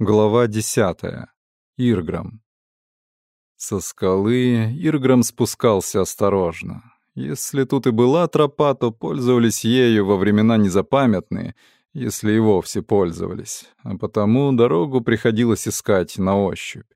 Глава десятая. Ирграм. Со скалы Ирграм спускался осторожно. Если тут и была тропа, то пользовались ею во времена незапамятные, если и вовсе пользовались, а потому дорогу приходилось искать на ощупь.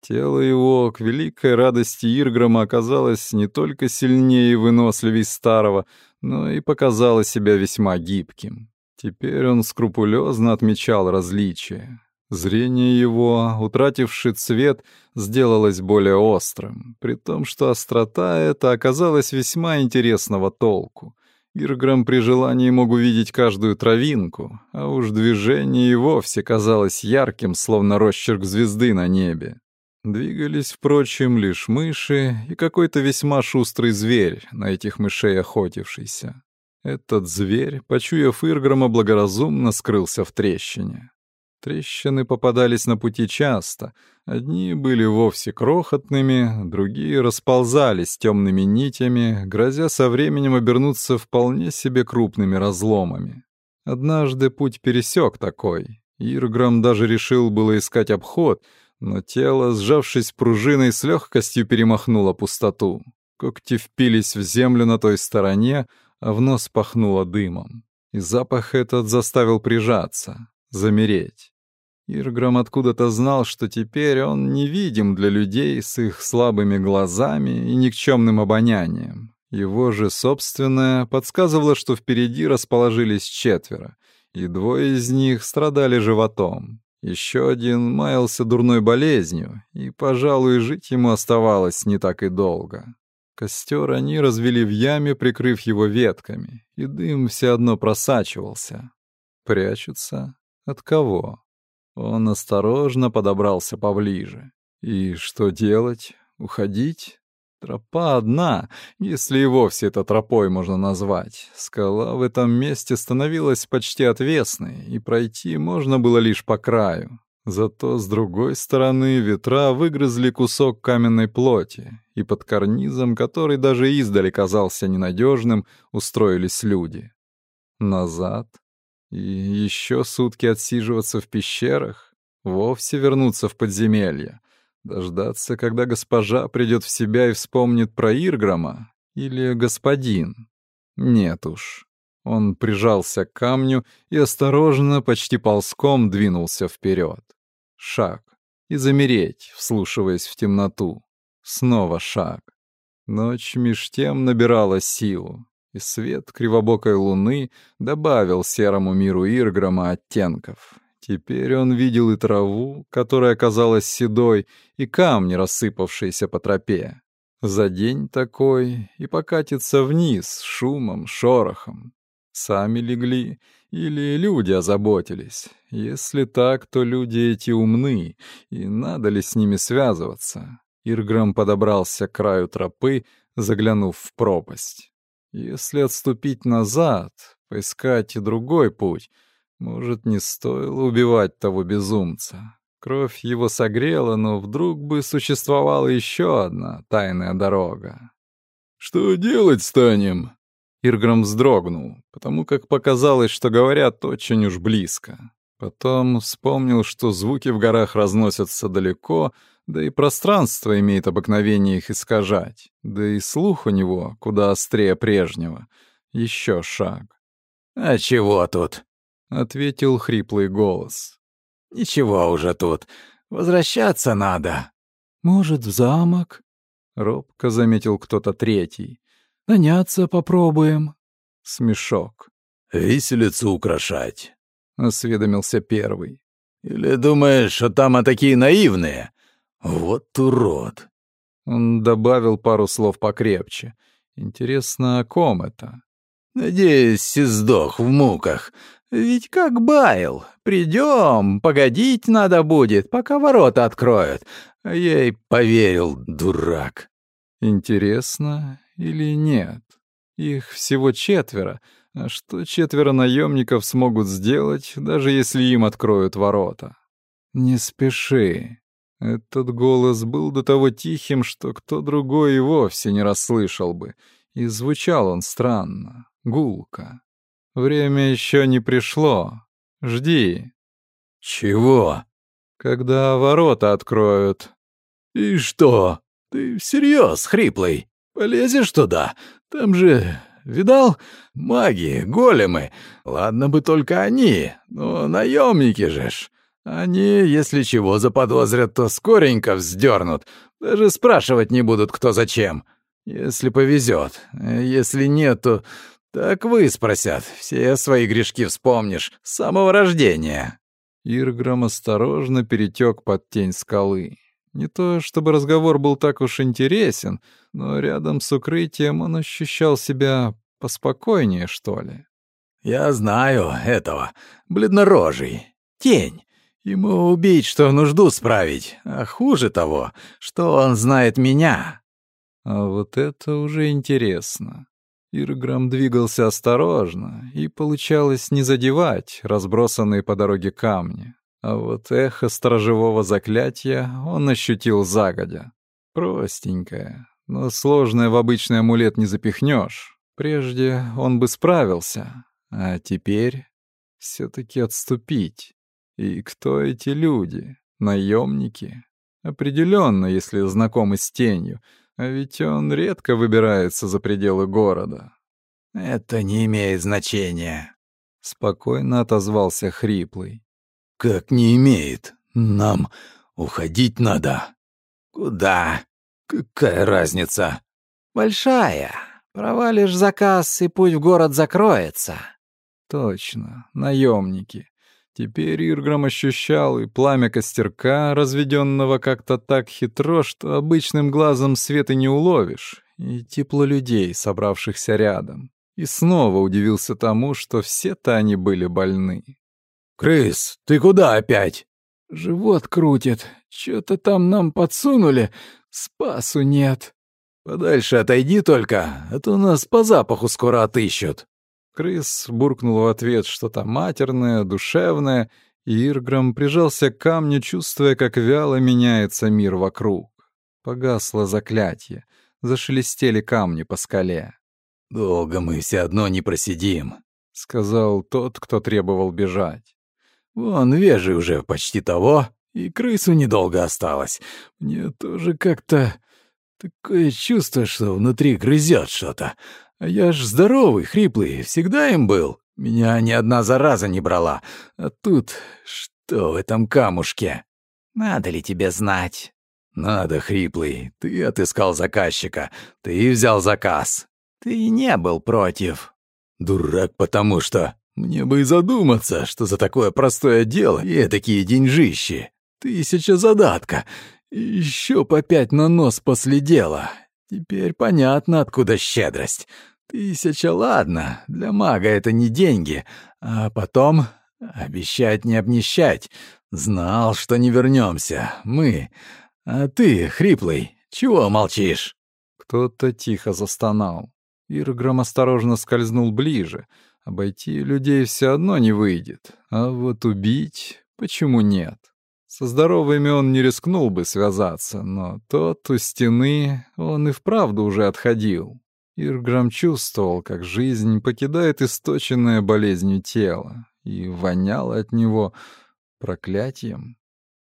Тело его, к великой радости Ирграма, оказалось не только сильнее и выносливей старого, но и показало себя весьма гибким. Теперь он скрупулезно отмечал различия. Зрение его, утративший цвет, сделалось более острым, при том, что острота эта оказалась весьма интересного толку. Ирграм при желании мог увидеть каждую травинку, а уж движение и вовсе казалось ярким, словно росчерк звезды на небе. Двигались, впрочем, лишь мыши и какой-то весьма шустрый зверь, на этих мышей охотившийся. Этот зверь, почуяв Ирграма, благоразумно скрылся в трещине. Трещины попадались на пути часто. Одни были вовсе крохотными, другие расползались темными нитями, грозя со временем обернуться вполне себе крупными разломами. Однажды путь пересек такой. Ирграм даже решил было искать обход, но тело, сжавшись пружиной, с легкостью перемахнуло пустоту. Когти впились в землю на той стороне, а в нос пахнуло дымом. И запах этот заставил прижаться замереть. Ирграм откуда-то знал, что теперь он невидим для людей с их слабыми глазами и никчемным обонянием. Его же собственное подсказывало, что впереди расположились четверо, и двое из них страдали животом. Еще один маялся дурной болезнью, и, пожалуй, жить ему оставалось не так и долго. Костер они развели в яме, прикрыв его ветками, и дым все одно просачивался. Прячутся, от кого? Он осторожно подобрался поближе. И что делать? Уходить? Тропа одна, если и вовсе это тропой можно назвать. Скала в этом месте становилась почти отвесной, и пройти можно было лишь по краю. Зато с другой стороны ветра выгрызли кусок каменной плоти, и под карнизом, который даже издали казался ненадежным, устроились люди. Назад и еще сутки отсиживаться в пещерах, вовсе вернуться в подземелье, дождаться, когда госпожа придет в себя и вспомнит про Ирграма, или господин. Нет уж. Он прижался к камню и осторожно, почти ползком двинулся вперед. Шаг. И замереть, вслушиваясь в темноту. Снова шаг. Ночь меж тем набирала силу и свет кривобокой луны добавил серому миру Ирграма оттенков. Теперь он видел и траву, которая оказалась седой, и камни, рассыпавшиеся по тропе. За день такой и покатится вниз шумом, шорохом. Сами легли или люди озаботились? Если так, то люди эти умны, и надо ли с ними связываться? Ирграм подобрался к краю тропы, заглянув в пропасть. Если отступить назад, поискать и другой путь, может, не стоило убивать того безумца. Кровь его согрела, но вдруг бы существовала еще одна тайная дорога. «Что делать станем?» Ирграм вздрогнул, потому как показалось, что говорят очень уж близко. Потом вспомнил, что звуки в горах разносятся далеко, да и пространство имеет обыкновение их искажать, да и слух у него куда острее прежнего. Еще шаг. «А чего тут?» — ответил хриплый голос. «Ничего уже тут. Возвращаться надо». «Может, в замок?» — робко заметил кто-то третий. «Наняться попробуем». Смешок. «Виселицу украшать», — осведомился первый. «Или думаешь, что там а такие наивные? Вот урод. Он добавил пару слов покрепче. Интересно, о ком это? Надеюсь, сдох в муках. Ведь как баял. Придем, погодить надо будет, пока ворота откроют. А я и поверил, дурак. Интересно или нет? Их всего четверо. А что четверо наемников смогут сделать, даже если им откроют ворота? Не спеши. Этот голос был до того тихим, что кто другой и вовсе не расслышал бы, и звучал он странно, гулко. Время еще не пришло. Жди. Чего? Когда ворота откроют. И что? Ты всерьез, хриплый? Полезешь туда? Там же, видал, маги, големы. Ладно бы только они, но наемники же ж. Они, если чего заподозрят, то скоренько вздернут. Даже спрашивать не будут, кто зачем. Если повезет. Если нет, то так вы спросят. Все свои грешки вспомнишь с самого рождения. Ирграм осторожно перетек под тень скалы. Не то чтобы разговор был так уж интересен, но рядом с укрытием он ощущал себя поспокойнее, что ли. «Я знаю этого. Бледнорожий. Тень. Ему убить, что нужду справить. А хуже того, что он знает меня». А вот это уже интересно. Ирграм двигался осторожно, и получалось не задевать разбросанные по дороге камни. А вот эхо сторожевого заклятия он ощутил загодя. Простенькое, но сложное в обычный амулет не запихнешь. Прежде он бы справился, а теперь все таки отступить. И кто эти люди? Наемники? Определенно, если знакомы с тенью, а ведь он редко выбирается за пределы города. «Это не имеет значения», — спокойно отозвался Хриплый. «Как не имеет? Нам уходить надо». «Куда? Какая разница?» «Большая. Провалишь заказ, и путь в город закроется». «Точно, наемники. Теперь Ирграм ощущал и пламя костерка, разведенного как-то так хитро, что обычным глазом света не уловишь, и тепло людей, собравшихся рядом. И снова удивился тому, что все-то они были больны. «Крыс, ты куда опять?» «Живот крутит. Чё-то там нам подсунули. Спасу нет». «Подальше отойди только, а то нас по запаху скоро отыщут». Крыс буркнул в ответ что-то матерное, душевное, и Ирграм прижался к камню, чувствуя, как вяло меняется мир вокруг. Погасло заклятие, зашелестели камни по скале. «Долго мы все одно не просидим», — сказал тот, кто требовал бежать. Вон вежи уже почти того, и крысу недолго осталось. Мне тоже как-то такое чувство, что внутри грызет что-то. Я ж здоровый, хриплый, всегда им был. Меня ни одна зараза не брала. А тут что в этом камушке? Надо ли тебе знать? Надо, хриплый. Ты отыскал заказчика. Ты взял заказ. Ты не был против. Дурак, потому что мне бы и задуматься, что за такое простое дело и такие деньжищи. Тысяча задатка. Еще по пять на нос после дела. Теперь понятно, откуда щедрость. Тысяча, ладно, для мага это не деньги. А потом обещать не обнищать. Знал, что не вернемся. Мы. А ты, хриплый, чего молчишь? Кто-то тихо застонал. Ирграм осторожно скользнул ближе — Обойти людей все одно не выйдет, а вот убить почему нет? Со здоровыми он не рискнул бы связаться, но тот у стены он и вправду уже отходил. Ирграм чувствовал, как жизнь покидает источенное болезнью тело, и воняло от него проклятием.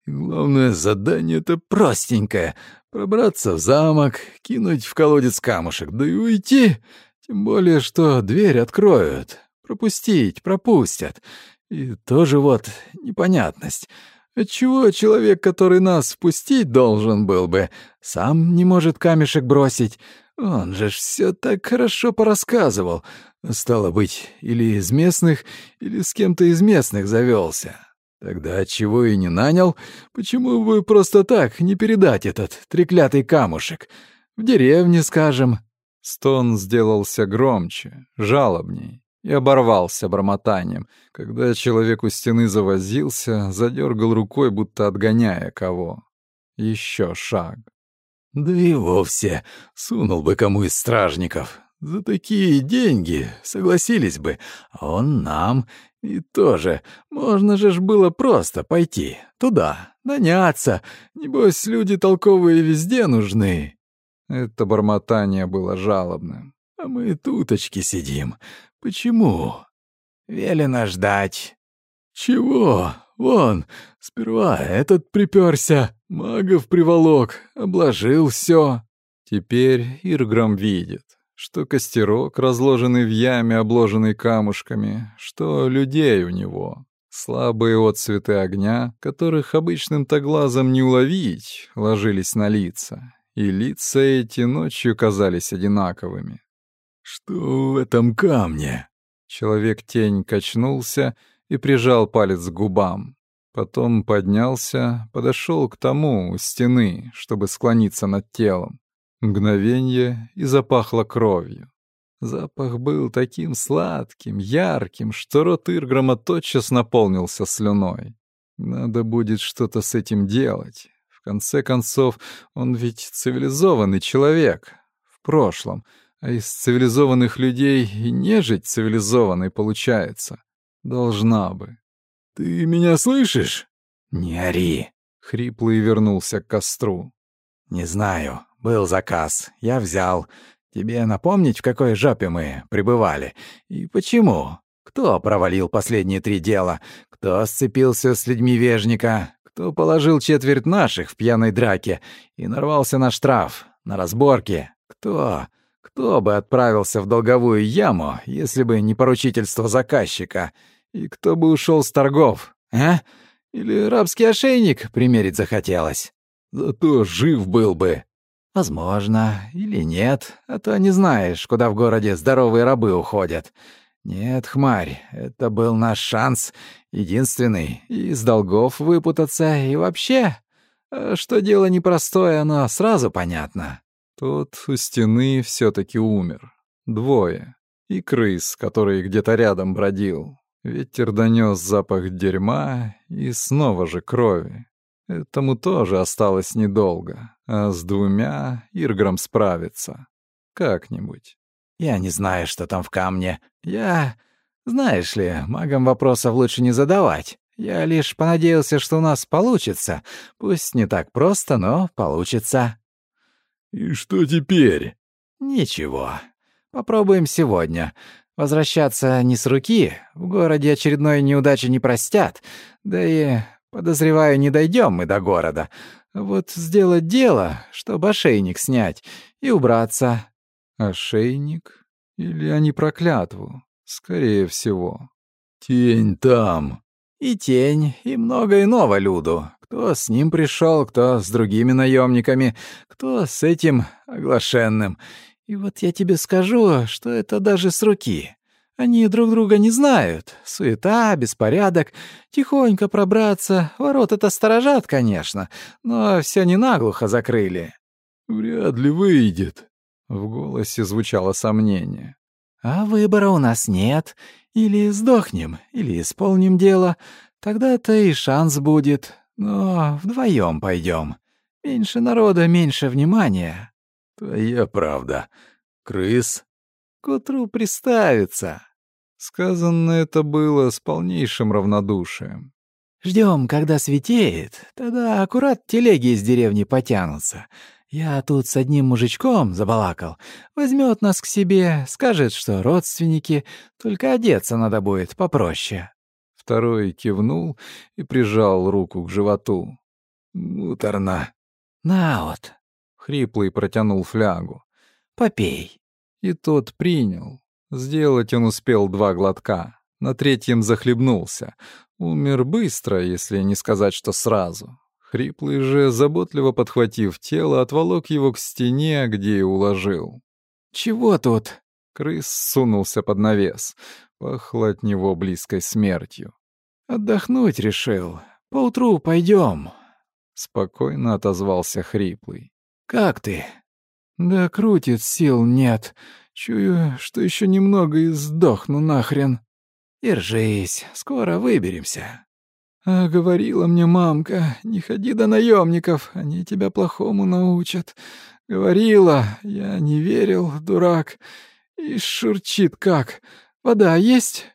главное задание-то простенькое — пробраться в замок, кинуть в колодец камушек, да и уйти. Тем более, что дверь откроют. Пропустить, пропустят. И тоже вот непонятность. Отчего человек, который нас впустить должен был бы, сам не может камешек бросить? Он же все так хорошо порассказывал. Стало быть, или из местных, или с кем-то из местных завелся. Тогда отчего и не нанял? Почему бы просто так не передать этот треклятый камушек? В деревне, скажем, Стон сделался громче, жалобней и оборвался бормотанием, когда человек у стены завозился, задергал рукой, будто отгоняя кого. Еще шаг. Да и вовсе сунул бы кому из стражников. За такие деньги согласились бы, а он нам. И тоже, можно же ж было просто пойти туда, наняться. Небось, люди толковые везде нужны. Это бормотание было жалобным. «А мы туточки сидим. Почему?» «Велено ждать». «Чего? Вон, сперва этот приперся, магов приволок, обложил все. Теперь Ирграм видит, что костерок, разложенный в яме, обложенный камушками, что людей у него. Слабые отцветы огня, которых обычным-то глазом не уловить, ложились на лица, и лица эти ночью казались одинаковыми. «Что в этом камне?» Человек-тень качнулся и прижал палец к губам. Потом поднялся, подошел к тому у стены, чтобы склониться над телом. Мгновенье и запахло кровью. Запах был таким сладким, ярким, что рот Ирграма тотчас наполнился слюной. Надо будет что-то с этим делать. В конце концов, он ведь цивилизованный человек. В прошлом. А из цивилизованных людей и нежить цивилизованной получается. Должна бы. «Ты меня слышишь?» «Не ори!» — хриплый вернулся к костру. «Не знаю. Был заказ. Я взял. Тебе напомнить, в какой жопе мы пребывали? И почему? Кто провалил последние три дела? Кто сцепился с людьми Вежника? Кто положил четверть наших в пьяной драке и нарвался на штраф, на разборки? Кто? Кто бы отправился в долговую яму, если бы не поручительство заказчика? И кто бы ушел с торгов, а? Или рабский ошейник примерить захотелось? Зато жив был бы. Возможно, или нет, а то не знаешь, куда в городе здоровые рабы уходят. Нет, хмарь, это был наш шанс, единственный, из долгов выпутаться и вообще... Э, что дело непростое, оно сразу понятно. Тот у стены все таки умер. Двое. И крыс, который где-то рядом бродил. Ветер донес запах дерьма и снова же крови. Этому тоже осталось недолго, а с двумя Ирграм справится. Как-нибудь. Я не знаю, что там в камне. Я... Знаешь ли, магам вопросов лучше не задавать. Я лишь понадеялся, что у нас получится. Пусть не так просто, но получится. «И что теперь?» «Ничего. Попробуем сегодня. Возвращаться не с руки. В городе очередной неудачи не простят. Да и Подозреваю, не дойдем мы до города. Вот сделать дело, чтобы ошейник снять и убраться. Ошейник? Или они проклятву? Скорее всего. Тень там. И тень, и много иного люду. Кто с ним пришел, кто с другими наемниками, кто с этим оглашенным. И вот я тебе скажу, что это даже с руки. Они друг друга не знают. Суета, беспорядок. Тихонько пробраться. Ворота-то сторожат, конечно, но все не наглухо закрыли. «Вряд ли выйдет», — в голосе звучало сомнение. «А выбора у нас нет. Или сдохнем, или исполним дело. Тогда-то и шанс будет. Но вдвоем пойдем. Меньше народа, меньше внимания». «Твоя правда. Крыс к утру приставится». Сказано это было с полнейшим равнодушием. Ждем, когда светеет, тогда аккурат телеги из деревни потянутся. Я тут с одним мужичком забалакал. Возьмет нас к себе, скажет, что родственники, только одеться надо будет попроще». Второй кивнул и прижал руку к животу. «Муторно». «На вот». Хриплый протянул флягу. «Попей». И тот принял. Сделать он успел два глотка. На третьем захлебнулся. Умер быстро, если не сказать, что сразу. Хриплый же, заботливо подхватив тело, отволок его к стене, где и уложил. «Чего тут?» Крыс сунулся под навес. Пахло от него близкой смертью. «Отдохнуть решил. Поутру пойдем. Спокойно отозвался Хриплый. «Как ты?» Да крутит, сил нет. Чую, что еще немного и сдохну нахрен. Держись, скоро выберемся. А говорила мне мамка, не ходи до наемников, они тебя плохому научат. Говорила, я не верил, дурак. И шурчит как. Вода есть?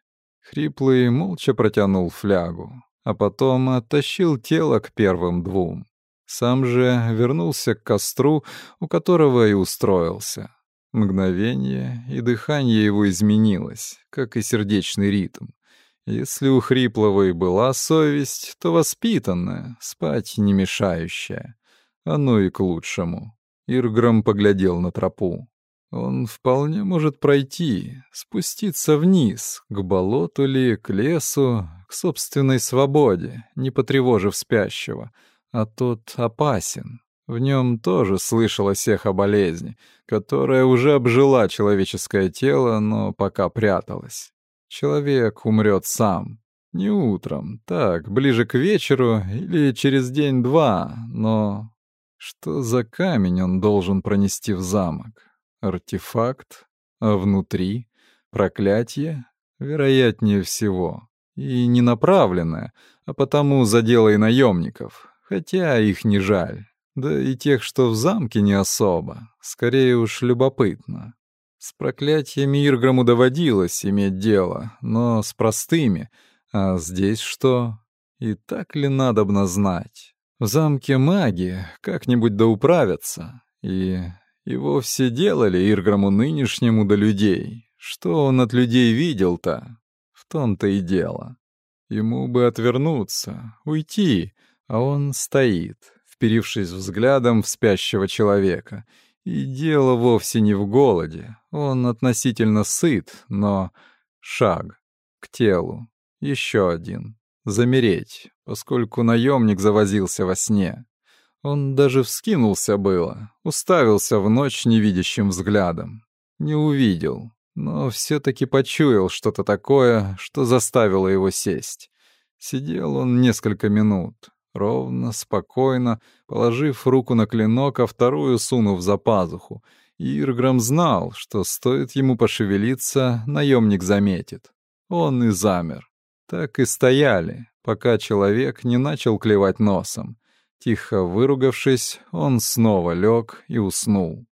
Хриплый молча протянул флягу, а потом оттащил тело к первым двум. Сам же вернулся к костру, у которого и устроился. Мгновение, и дыхание его изменилось, как и сердечный ритм. Если у Хриплого и была совесть, то воспитанная, спать не мешающая. Оно и к лучшему. Ирграм поглядел на тропу. Он вполне может пройти, спуститься вниз, к болоту ли, к лесу, к собственной свободе, не потревожив спящего. А тот опасен. В нем тоже слышалось эхо болезни, которая уже обжила человеческое тело, но пока пряталась. Человек умрет сам. Не утром, так, ближе к вечеру или через день-два, но... Что за камень он должен пронести в замок? Артефакт? А внутри? Проклятие? Вероятнее всего. И не направленное, а потому задело и наемников, хотя их не жаль. Да и тех, что в замке, не особо. Скорее уж любопытно. С проклятиями Ирграму доводилось иметь дело, но с простыми. А здесь что? И так ли надобно знать? В замке маги как-нибудь да управятся. И... и вовсе делали Ирграму нынешнему до людей. Что он от людей видел-то? В том-то и дело. Ему бы отвернуться, уйти, а он стоит, вперившись взглядом в спящего человека — и дело вовсе не в голоде. Он относительно сыт, но шаг к телу. Еще один. Замереть, поскольку наемник завозился во сне. Он даже вскинулся было, уставился в ночь невидящим взглядом. Не увидел, но все-таки почуял что-то такое, что заставило его сесть. Сидел он несколько минут, ровно, спокойно, положив руку на клинок, а вторую сунув за пазуху. Ирграм знал, что стоит ему пошевелиться, наемник заметит. Он и замер. Так и стояли, пока человек не начал клевать носом. Тихо выругавшись, он снова лег и уснул.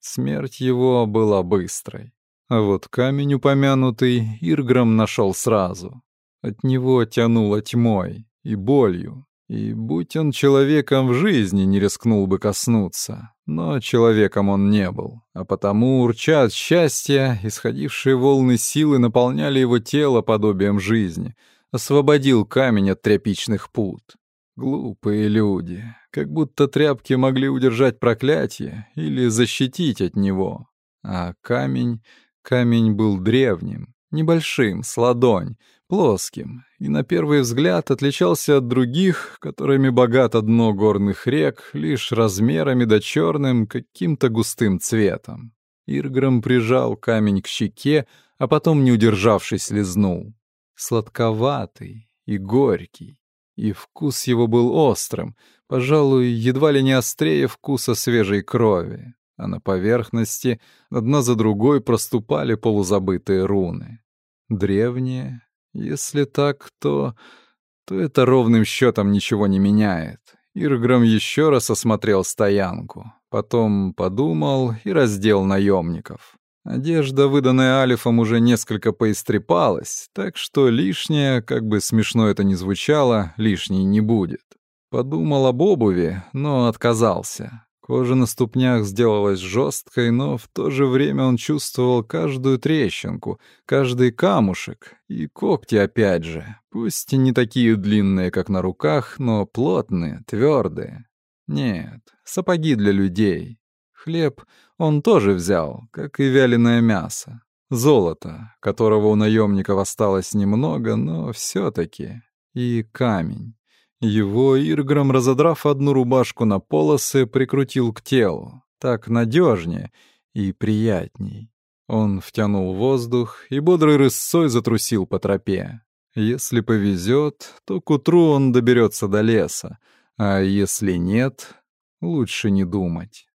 Смерть его была быстрой. А вот камень упомянутый Ирграм нашел сразу. От него тянуло тьмой и болью, и будь он человеком в жизни, не рискнул бы коснуться. Но человеком он не был, а потому, урча от счастья, исходившие волны силы наполняли его тело подобием жизни, освободил камень от тряпичных пут. Глупые люди, как будто тряпки могли удержать проклятие или защитить от него. А камень, камень был древним, небольшим, с ладонь, плоским, и на первый взгляд отличался от других, которыми богато дно горных рек, лишь размерами да черным каким-то густым цветом. Ирграм прижал камень к щеке, а потом, не удержавшись, лизнул. Сладковатый и горький, и вкус его был острым, пожалуй, едва ли не острее вкуса свежей крови, а на поверхности одна за другой проступали полузабытые руны. Древние, если так, то... то это ровным счетом ничего не меняет. Ирграм еще раз осмотрел стоянку, потом подумал и раздел наемников. Одежда, выданная Алифом, уже несколько поистрепалась, так что лишнее, как бы смешно это ни звучало, лишней не будет. Подумал об обуви, но отказался. Кожа на ступнях сделалась жесткой, но в то же время он чувствовал каждую трещинку, каждый камушек и когти опять же, пусть и не такие длинные, как на руках, но плотные, твердые. Нет, сапоги для людей. Хлеб он тоже взял, как и вяленое мясо. Золото, которого у наемников осталось немного, но все таки И камень. Его Ирграм, разодрав одну рубашку на полосы, прикрутил к телу. Так надежнее и приятней. Он втянул воздух и бодрой рысцой затрусил по тропе. Если повезет, то к утру он доберется до леса, а если нет, лучше не думать.